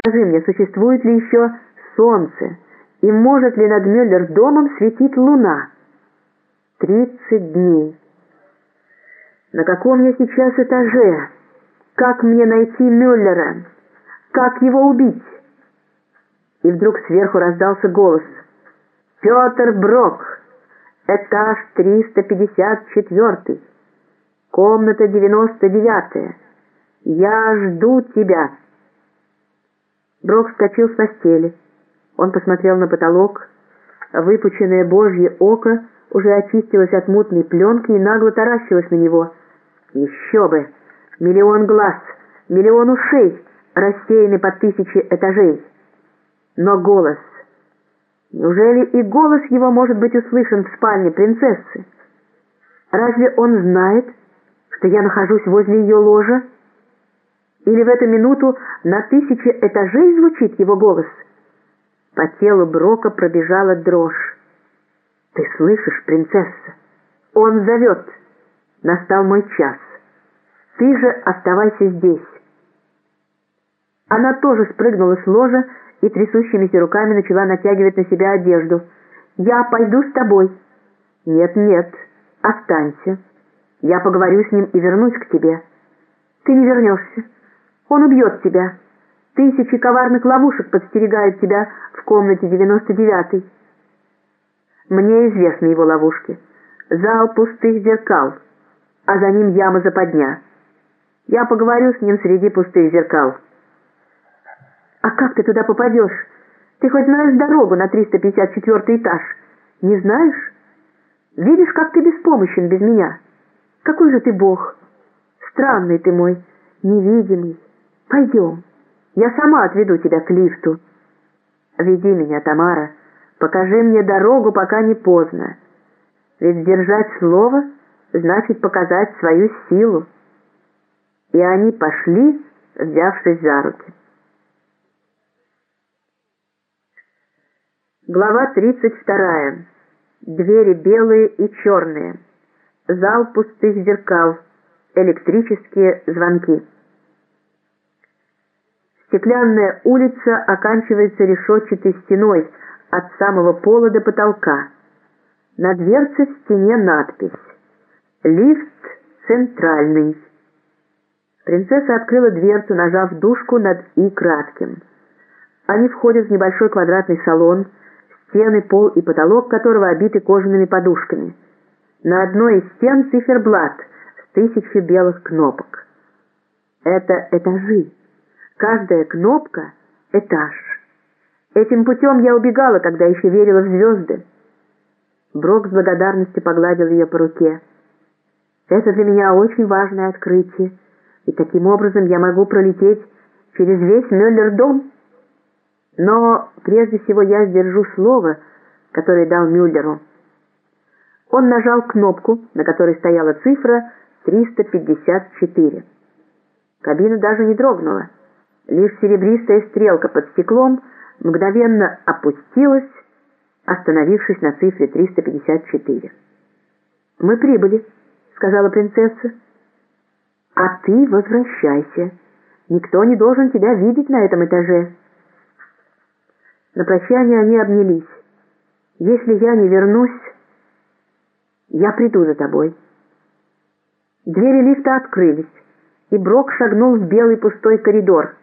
Скажи мне, существует ли еще солнце, и может ли над Мюллер-домом светить луна? Тридцать дней. На каком я сейчас этаже? Как мне найти Мюллера? Как его убить? И вдруг сверху раздался голос. «Петр Брок, этаж 354, комната 99, я жду тебя». Брок вскочил с постели. Он посмотрел на потолок. Выпученное божье око уже очистилось от мутной пленки и нагло таращилось на него. Еще бы! Миллион глаз, миллион ушей, рассеяны по тысяче этажей. Но голос... Неужели и голос его может быть услышан в спальне принцессы? Разве он знает, что я нахожусь возле ее ложа? Или в эту минуту на тысячи этажей звучит его голос? По телу Брока пробежала дрожь. «Ты слышишь, принцесса? Он зовет. Настал мой час. Ты же оставайся здесь». Она тоже спрыгнула с ложа и трясущимися руками начала натягивать на себя одежду. «Я пойду с тобой». «Нет, нет, останься. Я поговорю с ним и вернусь к тебе». «Ты не вернешься». Он убьет тебя. Тысячи коварных ловушек подстерегают тебя в комнате 99-й. Мне известны его ловушки. Зал пустых зеркал, а за ним яма западня. Я поговорю с ним среди пустых зеркал. А как ты туда попадешь? Ты хоть знаешь дорогу на 354 этаж? Не знаешь? Видишь, как ты беспомощен без меня? Какой же ты бог? Странный ты мой, невидимый. Пойдем, я сама отведу тебя к лифту. Веди меня, Тамара, покажи мне дорогу, пока не поздно. Ведь сдержать слово значит показать свою силу. И они пошли, взявшись за руки. Глава 32. Двери белые и черные. Зал пустых зеркал. Электрические звонки. Стеклянная улица оканчивается решетчатой стеной от самого пола до потолка. На дверце в стене надпись «Лифт центральный». Принцесса открыла дверцу, нажав дужку над «и» кратким. Они входят в небольшой квадратный салон, стены, пол и потолок которого обиты кожаными подушками. На одной из стен циферблат с тысячей белых кнопок. Это этажи. Каждая кнопка — этаж. Этим путем я убегала, когда еще верила в звезды. Брок с благодарностью погладил ее по руке. Это для меня очень важное открытие, и таким образом я могу пролететь через весь Мюллер-дом. Но прежде всего я сдержу слово, которое дал Мюллеру. Он нажал кнопку, на которой стояла цифра 354. Кабина даже не дрогнула. Лишь серебристая стрелка под стеклом мгновенно опустилась, остановившись на цифре 354. «Мы прибыли», — сказала принцесса. «А ты возвращайся. Никто не должен тебя видеть на этом этаже». На прощание они обнялись. «Если я не вернусь, я приду за тобой». Двери лифта открылись, и Брок шагнул в белый пустой коридор —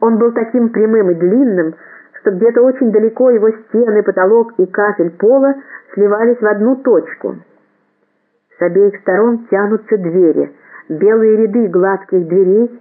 он был таким прямым и длинным, что где-то очень далеко его стены, потолок и кафель пола сливались в одну точку. С обеих сторон тянутся двери, белые ряды гладких дверей